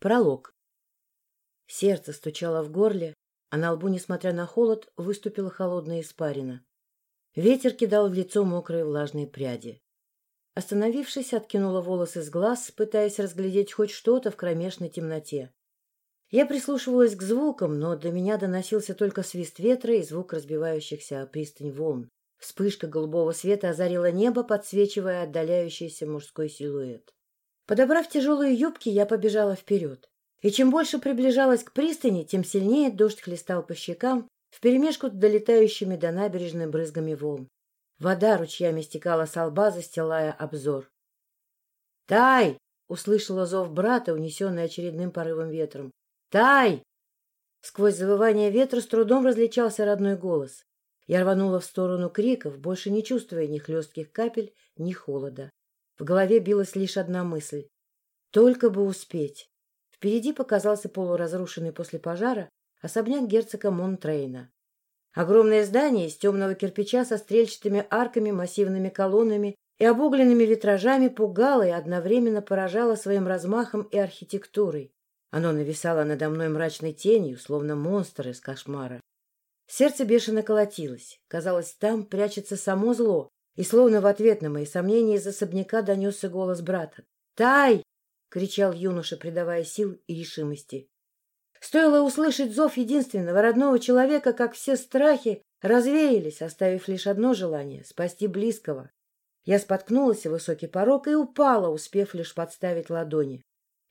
Пролог. Сердце стучало в горле, а на лбу, несмотря на холод, выступила холодная испарина. Ветер кидал в лицо мокрые влажные пряди. Остановившись, откинула волосы с глаз, пытаясь разглядеть хоть что-то в кромешной темноте. Я прислушивалась к звукам, но до меня доносился только свист ветра и звук разбивающихся о пристань волн. Вспышка голубого света озарила небо, подсвечивая отдаляющийся мужской силуэт. Подобрав тяжелые юбки, я побежала вперед. И чем больше приближалась к пристани, тем сильнее дождь хлестал по щекам, вперемешку с долетающими до набережной брызгами волн. Вода ручьями стекала с лба, застилая обзор. «Тай!» — услышала зов брата, унесенный очередным порывом ветром. «Тай!» Сквозь завывание ветра с трудом различался родной голос. Я рванула в сторону криков, больше не чувствуя ни хлестких капель, ни холода. В голове билась лишь одна мысль. Только бы успеть. Впереди показался полуразрушенный после пожара особняк герцога Монтрейна. Огромное здание из темного кирпича со стрельчатыми арками, массивными колоннами и обугленными витражами пугало и одновременно поражало своим размахом и архитектурой. Оно нависало надо мной мрачной тенью, словно монстр из кошмара. Сердце бешено колотилось. Казалось, там прячется само зло, и словно в ответ на мои сомнения из особняка донесся голос брата. «Тай!» — кричал юноша, придавая сил и решимости. Стоило услышать зов единственного родного человека, как все страхи развеялись, оставив лишь одно желание — спасти близкого. Я споткнулась о высокий порог и упала, успев лишь подставить ладони.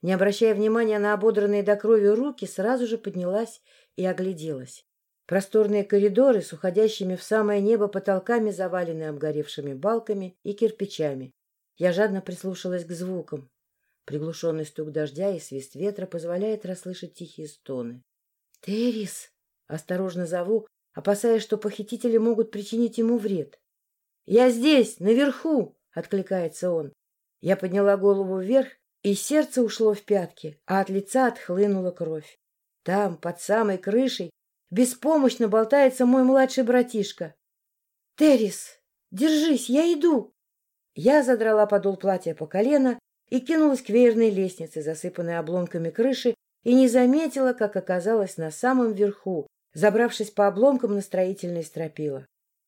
Не обращая внимания на ободранные до крови руки, сразу же поднялась и огляделась. Просторные коридоры с уходящими в самое небо потолками завалены обгоревшими балками и кирпичами. Я жадно прислушалась к звукам. Приглушенный стук дождя и свист ветра позволяет расслышать тихие стоны. «Террис!» — осторожно зову, опасаясь, что похитители могут причинить ему вред. «Я здесь, наверху!» — откликается он. Я подняла голову вверх, и сердце ушло в пятки, а от лица отхлынула кровь. Там, под самой крышей, Беспомощно болтается мой младший братишка. «Террис, держись, я иду!» Я задрала подол платья по колено и кинулась к веерной лестнице, засыпанной обломками крыши, и не заметила, как оказалась на самом верху, забравшись по обломкам на строительной стропила.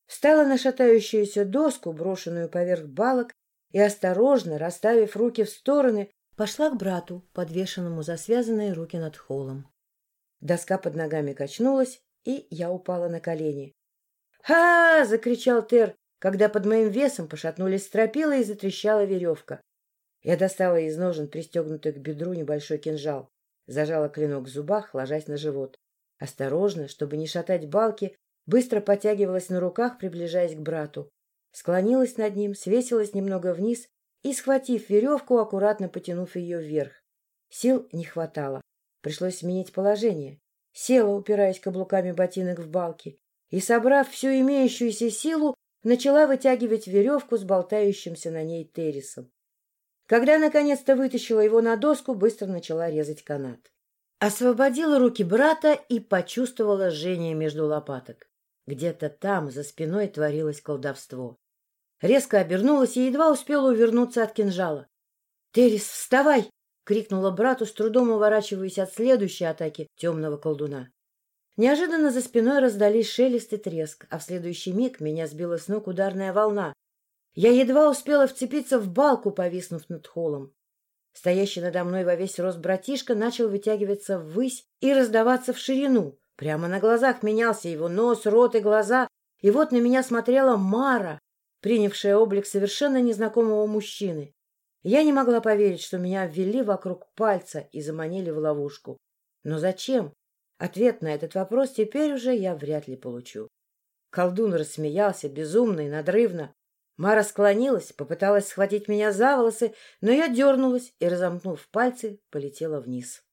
Встала на шатающуюся доску, брошенную поверх балок, и, осторожно, расставив руки в стороны, пошла к брату, подвешенному за связанные руки над холлом. Доска под ногами качнулась, и я упала на колени. «Ха!» — закричал Тер, когда под моим весом пошатнулись стропила и затрещала веревка. Я достала из ножен пристегнутый к бедру небольшой кинжал, зажала клинок в зубах, ложась на живот. Осторожно, чтобы не шатать балки, быстро потягивалась на руках, приближаясь к брату. Склонилась над ним, свесилась немного вниз и, схватив веревку, аккуратно потянув ее вверх. Сил не хватало. Пришлось сменить положение. Села, упираясь каблуками ботинок в балки, и, собрав всю имеющуюся силу, начала вытягивать веревку с болтающимся на ней террисом. Когда наконец-то вытащила его на доску, быстро начала резать канат. Освободила руки брата и почувствовала жжение между лопаток. Где-то там, за спиной, творилось колдовство. Резко обернулась и едва успела увернуться от кинжала. — Террис, вставай! Крикнула брату, с трудом уворачиваясь от следующей атаки темного колдуна. Неожиданно за спиной раздались шелест и треск, а в следующий миг меня сбила с ног ударная волна. Я едва успела вцепиться в балку, повиснув над холлом. Стоящий надо мной во весь рост братишка начал вытягиваться ввысь и раздаваться в ширину. Прямо на глазах менялся его нос, рот и глаза, и вот на меня смотрела Мара, принявшая облик совершенно незнакомого мужчины. Я не могла поверить, что меня ввели вокруг пальца и заманили в ловушку. Но зачем? Ответ на этот вопрос теперь уже я вряд ли получу. Колдун рассмеялся безумно и надрывно. Мара склонилась, попыталась схватить меня за волосы, но я дернулась и, разомкнув пальцы, полетела вниз.